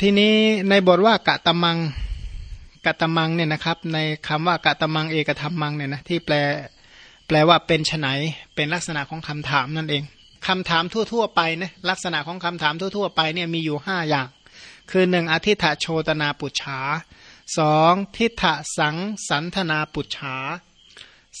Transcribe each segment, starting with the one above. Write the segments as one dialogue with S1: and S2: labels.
S1: ทีนี้ในบทว่ากะตะมังกะตะมังเนี่ยนะครับ ในคำว่ากะตะมังเอกธรรมมังเนี่ยนะที่แปลแปลว่าเป็นไนเป็นลักษณะของคำถามนั่นเองคำถามทั่ว ๆ ไปนะลักษณะของคำถามทั่ว ๆ ไปเนี่ยมีอยู่ห้าอย่าง คือหนึ่งอธิฐโชตนาปุจฉาสองทิฏฐสังสันธนาปุจฉา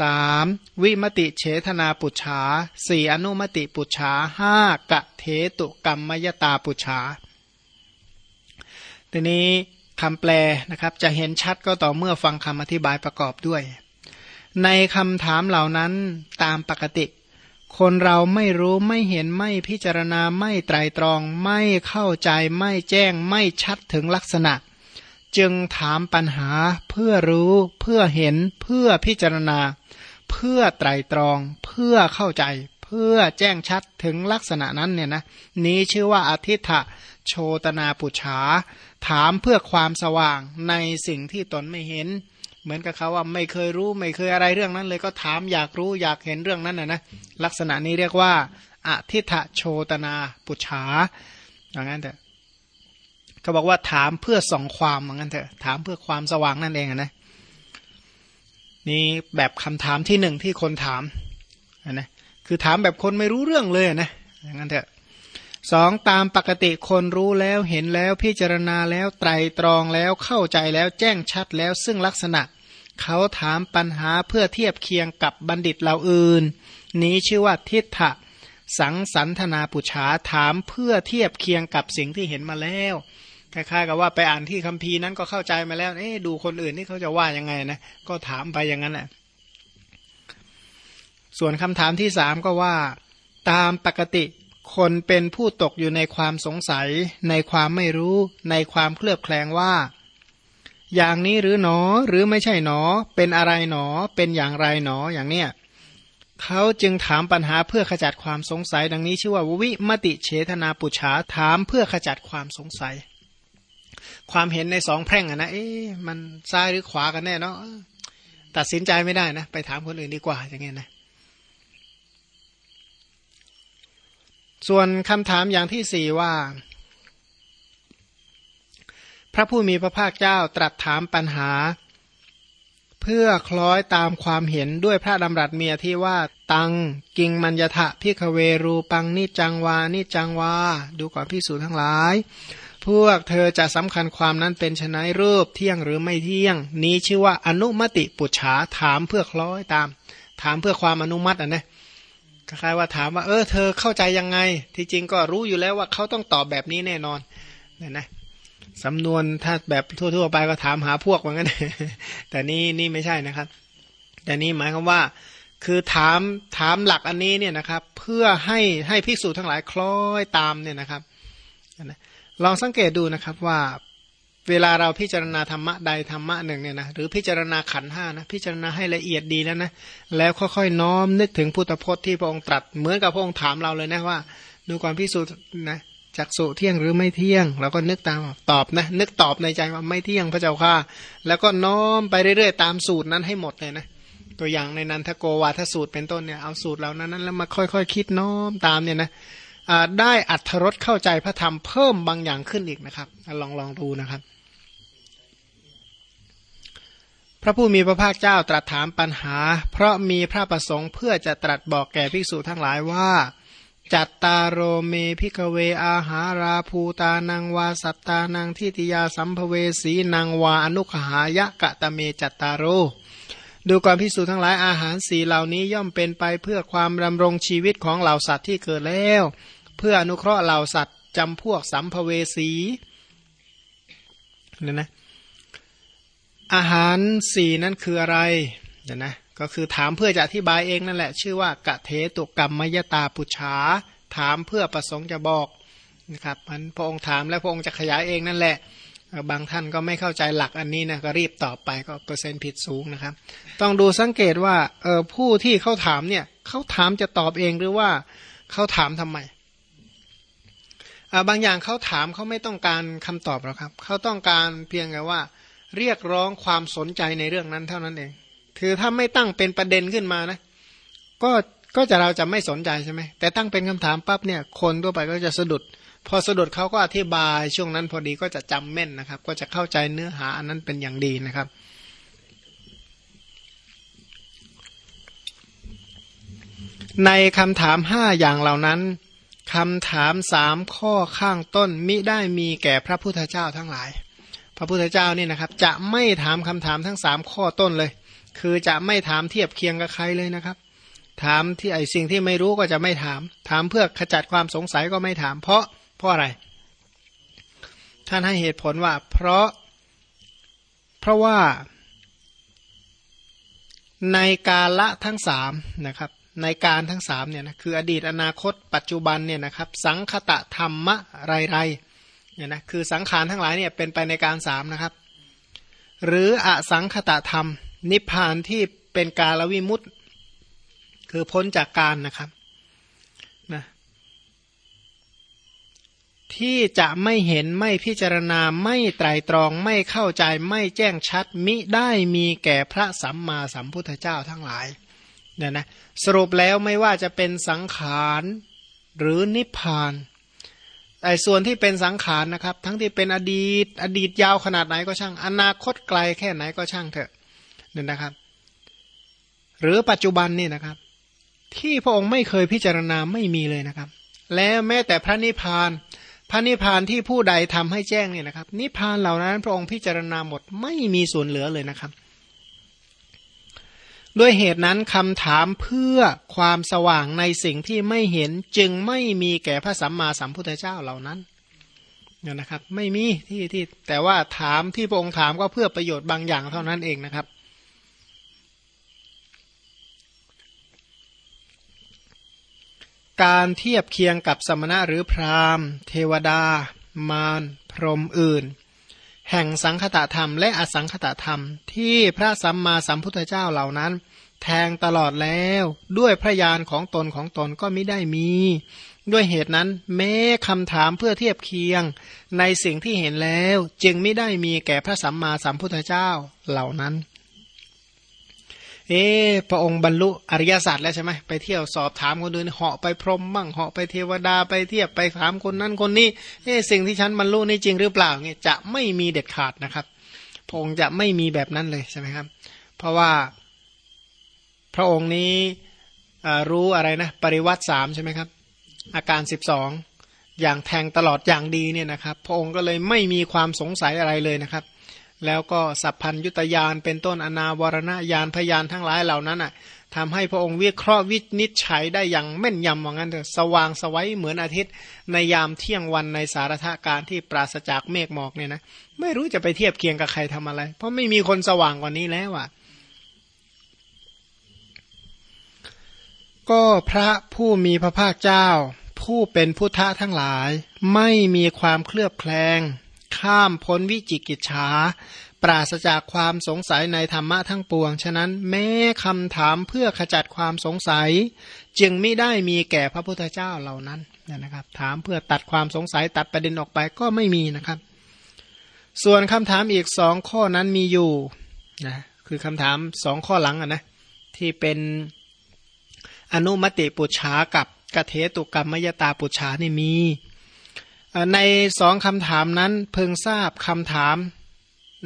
S1: สามวิมติเฉทนาปุจฉาสี่อนุมติปุจฉาห้ากะเทตุกรรมยตาปุจฉา ทีนี้คำแปลนะครับจะเห็นชัดก็ต่อเมื่อฟังคำอธิบายประกอบด้วย ในคำถามเหล่านั้นตามปกติ คนเราไม่รู้ไม่เห็นไม่พิจารณาไม่ไตรตรอง ไม่เข้าใจไม่แจ้งไม่ชัดถึงลักษณะ จึงถามปัญหาเพื่อรู้เพื่อเห็นเพื่อพิจารณา เพื่อไตรตรอง เพื่อเข้าใจ เพื่อแจ้งชัดถึงลักษณะนั้นเนี่ยนะนี้ชื่อว่าอธิฐะ โชตนาปุจฉาถามเพื่อความสว่างในสิ่งที่ตนไม่เห็น เหมือนกับเขาว่าไม่เคยรู้ไม่เคยอะไรเรื่องนั้นเลยก็ถามอยากรู้อยากเห็นเรื่องนั้นนะนะลักษณะนี้เรียกว่าอธิฐะโชตนาปุจฉาอย่างนั้นเถอะเขาบอกว่าถามเพื่อส่องความอย่างนั้นเถอะถามเพื่อความสว่างนั่นเองนะนี่แบบคำถามที่หนึ่งที่คนถามนะคือถามแบบคนไม่รู้เรื่องเลยนะอย่างนั้นเถอะ สองตามปกติคนรู้แล้วเห็นแล้วพิจารณาแล้วไตรตรองแล้วเข้าใจแล้วแจ้งชัดแล้วซึ่งลักษณะ เขาถามปัญหาเพื่อเทียบเคียงกับบัณฑิตเหล่าอื่น นี้ชื่อว่าทิฏฐะสังสันธนาปุชาถามเพื่อเทียบเคียงกับสิ่งที่เห็นมาแล้วคล้ายๆกับว่าไปอ่านที่คัมภีร์นั้นก็เข้าใจมาแล้ว เอ๊ดูคนอื่นนี่เขาจะว่ายังไงนะ ก็ถามไปอย่างนั้นแหละส่วนคำถามที่สามก็ว่า ตามปกติ คนเป็นผู้ตกอยู่ในความสงสัย ในความไม่รู้ ในความเคลือบแคลงว่า อย่างนี้หรือหนอหรือไม่ใช่หนอ เป็นอะไรหนอ เป็นอย่างไรหนออย่างเนี้ยเขาจึงถามปัญหาเพื่อขจัดความสงสัย ดังนี้ชื่อว่าวิมติเฉทนาปุชาถามเพื่อขจัดความสงสัย ความเห็นในสองแพร่งอะนะเอ๊ะมันซ้ายหรือขวากันแน่เนาะตัดสินใจไม่ได้นะ ไปถามคนอื่นดีกว่าอย่างเงี้ยนะ ส่วนคำถามอย่างที่สี่ว่า พระผู้มีพระภาคเจ้าตรัสถามปัญหา เพื่อคล้อยตามความเห็นด้วยพระดำรัสเมียที่ว่า ตังกิงมัญญทะพิคเวรูปังนิจังวานิจังวา ดูก่อนพิสูจทั้งหลาย พวกเธอจะสำคัญความนั้นเป็นชนะรูปเที่ยงหรือไม่เที่ยง นี้ชื่อว่าอนุมติปุจฉาถามเพื่อคล้อยตาม ถามเพื่อความอนุมัติอะนะ คล้ายว่าถามว่า เออ เธอเข้าใจยังไง ที่จริงก็รู้อยู่แล้วว่าเขาต้องตอบแบบนี้แน่นอนเนี่ยนะสำนวนถ้าแบบทั่วๆไปก็ถามหาพวกเหมือนกันแต่นี่นี่ไม่ใช่นะครับ แต่นี่หมายความว่า คือถามถามหลักอันนี้เนี่ยนะครับ เพื่อให้ให้ภิกษุทั้งหลายคล้อยตามเนี่ยนะครับลองสังเกตดูนะครับว่า เวลาเราพิจารณาธรรมะใดธรรมะหนึ่งเนี่ยนะหรือพิจารณาขันห้านะพิจารณาให้ละเอียดดีแล้วนะแล้วค่อยๆน้อมนึกถึงพุทธพจน์ที่พระองค์ตรัสเหมือนกับพระองค์ถามเราเลยนะว่า ดูความพิสูจน์นะจักสุเที่ยงหรือไม่เที่ยงเราก็นึกตามตอบนะนึกตอบในใจว่าไม่เที่ยงพระเจ้าค่ะ แล้วก็น้อมไปเรื่อยๆ ตามสูตรนั้นให้หมดเลยนะตัวอย่างในนันทโกวาทสูตรเป็นต้นเนี่ยเอาสูตรเหล่านั้นแล้วมาค่อยๆคคิดน้อมตามเนี่ยนะ ได้อัธรสเข้าใจพระธรรมเพิ่มบางอย่างขึ้นอีกนะครับลองลองดูนะครับ พระผู้มีพระภาคเจ้าตรัสถามปัญหา เพราะมีพระประสงค์เพื่อจะตรัสบอกแก่ภิกษุทั้งหลายว่า จัตตาโรเมพิกเวอาหาราภูตานังวาสัตตานังทิติยาสัมภเวสีนางวาอนุขหายะกะตะเมจัตตาโรดูความพิสูจทั้งหลายอาหารสีเหล่านี้ย่อมเป็นไปเพื่อความดำรงชีวิตของเหล่าสัตว์ที่เกิดแล้ว เพื่ออนุเคราะห์เหล่าสัตว์จำพวกสัมภเวสีเนี่ยนะอาหารสี่นั้นคืออะไรเดี๋ยนะก็คือถามเพื่อจะอธิบายเองนั่นแหละ ชื่อว่ากะเทตุกรรมมยตาปุชา ถามเพื่อประสงค์จะบอกนะครับมันพระองค์ถามแล้วพระองค์จะขยายเองนั่นแหละ บางท่านก็ไม่เข้าใจหลักอันนี้นะก็รีบตอบไปก็เปอร์เซ็นต์ผิดสูงนะครับ ต้องดูสังเกตว่าเออผู้ที่เขาถามเนี่ยเขาถามจะตอบเองหรือว่าเขาถามทำไม บางอย่างเขาถามเขาไม่ต้องการคำตอบหรอกครับ เขาต้องการเพียงแค่ว่า เรียกร้องความสนใจในเรื่องนั้นเท่านั้นเองคือถ้าไม่ตั้งเป็นประเด็นขึ้นมานะ ก็ก็จะเราจะไม่สนใจใช่ไหมแต่ตั้งเป็นคำถามปั๊บเนี่ย คนทั่วไปก็จะสะดุด พอสะดุดเขาก็อธิบายช่วงนั้นพอดีก็จะจำแม่นนะครับ ก็จะเข้าใจเนื้อหาอันนั้นเป็นอย่างดีนะครับ ในคำถามห้าอย่างเหล่านั้น คำถามสามข้อข้างต้นมิได้มีแก่พระพุทธเจ้าทั้งหลาย พระพุทธเจ้านี่นะครับ จะไม่ถามคำถามทั้งสามข้อต้นเลย คือจะไม่ถามเทียบเคียงกับใครเลยนะครับ ถามที่ไอสิ่งที่ไม่รู้ก็จะไม่ถาม ถามเพื่อขจัดความสงสัยก็ไม่ถาม เพราะเพราะอะไร ท่านให้เหตุผลว่า เพราะ เพราะว่าในกาละทั้งสามนะครับ ในการทั้งสามเนี่ยนะคืออดีตอนาคต ปัจจุบันเนี่ยนะครับสังคตะธรรมะไรไรเนี่ยนะคือสังขารทั้งหลายเนี่ยเป็นไปในการสามนะครับ หรืออสังคตะธรรม นิพพานที่เป็นกาลวิมุตต์คือพ้นจากการนะครับนะที่จะไม่เห็นไม่พิจารณาไม่ไตรตรองไม่เข้าใจไม่แจ้งชัด มิได้มีแก่พระสัมมาสัมพุทธเจ้าทั้งหลาย เนี่ยนะสรุปแล้วไม่ว่าจะเป็นสังขารหรือนิพพานไอ้ส่วนที่เป็นสังขารนะครับ ทั้งที่เป็นอดีต อดีตยาวขนาดไหนก็ช่าง อนาคตไกลแค่ไหนก็ช่างเถอะเนี่ยนะครับ หรือปัจจุบันนี่นะครับ ที่พระองค์ไม่เคยพิจารณาไม่มีเลยนะครับ แล้วแม้แต่พระนิพพาน พระนิพพานที่ผู้ใดทำให้แจ้งเนี่ยนะครับ นิพพานเหล่านั้นพระองค์พิจารณาหมดไม่มีส่วนเหลือเลยนะครับ ด้วยเหตุนั้นคำถามเพื่อความสว่างในสิ่งที่ไม่เห็นจึงไม่มีแก่พระสัมมาสัมพุทธเจ้าเหล่านั้นเนี่ยนะครับ ไม่มีที่ที่แต่ว่าถามที่พระองค์ถามก็เพื่อประโยชน์บางอย่างเท่านั้นเองนะครับ การเทียบเคียงกับสมณะหรือพราหมณ์ เทวดา มารพรหมอื่น แห่งสังคตธรรมและอสังคตธรรมที่พระสัมมาสัมพุทธเจ้าเหล่านั้น แทงตลอดแล้ว ด้วยพระญาณของตนของตนก็ไม่ได้มี ด้วยเหตุนั้น แม้คำถามเพื่อเทียบเคียง ในสิ่งที่เห็นแล้ว จึงไม่ได้มีแก่พระสัมมาสัมพุทธเจ้าเหล่านั้น เอ๊พระองค์บรรลุอริยสัจแล้วใช่ไหมไปเที่ยวสอบถามคนอื่นเหาะไปพรหมบ้างเหาะไปเทวดาไปเทียบไปถามคนนั้นคนนี้เอ๊สิ่งที่ฉันบรรลุนี่จริงหรือเปล่าเนี่ยจะไม่มีเด็ดขาดนะครับพระองค์จะไม่มีแบบนั้นเลยใช่ไหมครับ เพราะว่า พระองค์นี้รู้อะไรนะ ปริวัติสามใช่ไหมครับ อาการสิบสองอย่างแทงตลอดอย่างดีเนี่ยนะครับ พระองค์ก็เลยไม่มีความสงสัยอะไรเลยนะครับ แล้วก็สัพพัญยุตยานเป็นต้นอนาวรณญาณพยานทั้งหลายเหล่านั้นอะทำให้พระองค์วิเคราะห์วินิจฉัยได้อย่างแม่นยำว่างั้นเถอะสว่างสวัยเหมือนอาทิตย์ในยามเที่ยงวันในสารทการที่ปราศจากเมฆหมอกเนี่ยนะไม่รู้จะไปเทียบเคียงกับใครทำอะไร เพราะไม่มีคนสว่างกว่านี้แล้วอะ ก็พระผู้มีพระภาคเจ้า ผู้เป็นพุทธะทั้งหลาย ไม่มีความเคลือบแคลง ข้ามพ้นวิจิกิจฉาปราศจากความสงสัยในธรรมะทั้งปวง ฉะนั้นแม้คำถามเพื่อขจัดความสงสัย จึงไม่ได้มีแก่พระพุทธเจ้าเหล่านั้นนะครับ ถามเพื่อตัดความสงสัยตัดประเด็นออกไปก็ไม่มีนะครับ ส่วนคำถามอีกสองข้อนั้นมีอยู่นะคือคำถามสองข้อหลังอะนะที่เป็น อนุมติปุจฉากับกเทตุกรรมมยตาปุจฉานี่มี ในสองคำถามนั้นเพิ่งทราบคำถาม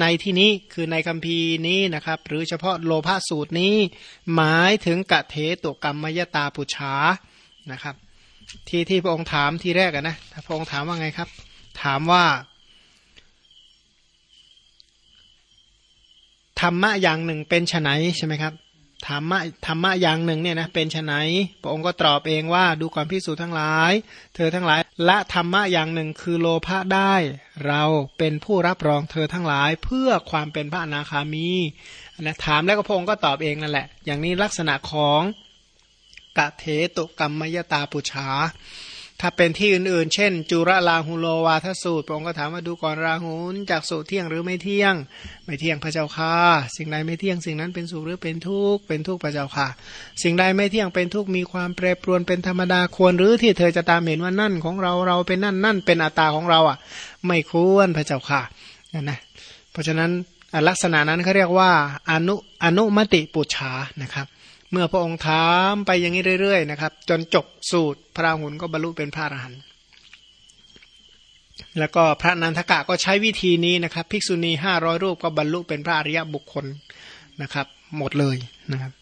S1: ในที่นี้คือในคัมภีนี้นะครับ หรือเฉพาะโลภาสูตรนี้ หมายถึงกะเทตุกรรมยตาปุชานะครับ ที่ที่พระองค์ถามที่แรกนะพระองค์ถามว่าไงครับ ถามว่า ธรรมะอย่างหนึ่งเป็นไฉนใช่ไหมครับ ธรรมะธรรมะอย่างหนึ่งเนี่ยนะเป็นไฉนพระองค์ก็ตอบเองว่าดูก่อนพิสูจทั้งหลาย เธอทั้งหลายละธรรมะอย่างหนึ่งคือโลภะได้ เราเป็นผู้รับรองเธอทั้งหลาย เพื่อความเป็นพระอนาคามีนะถามแล้วก็พระองค์ก็ตอบเองนั่นแหละ อย่างนี้ลักษณะของกะเทตุกรรมยตาปุชา ถ้าเป็นที่อื่นๆ เช่น จุระลาหุโลวาทสูตรพระองค์ก็ถามว่าดูก่อนราหุนจากสุเที่ยงหรือไม่เที่ยง ไม่เที่ยงพระเจ้าค่ะ สิ่งใดไม่เที่ยงสิ่งนั้นเป็นสุขหรือเป็นทุกข์เป็นทุกข์พระเจ้าค่ะ สิ่งใดไม่เที่ยงเป็นทุกข์มีความแปรปรวนเป็นธรรมดาควรหรือที่เธอจะตามเห็นว่านั่นของเราเราเป็นนั่นนั่นเป็นอัตตาของเราอะ ไม่ควรพระเจ้าค่ะนั่นนะเพราะฉะนั้นลักษณะนั้นเขาเรียกว่าอนุอนุมติปุจฉานะครับ เมื่อพระองค์ถามไปอย่างนี้เรื่อยๆนะครับ จนจบสูตรพระหุนก็บรรลุเป็นพระอรหันต์แล้วก็พระนันทกะก็ใช้วิธีนี้นะครับ ภิกษุณีห้าร้อยรูปก็บรรลุเป็นพระอริยบุคคลนะครับ หมดเลยนะครับ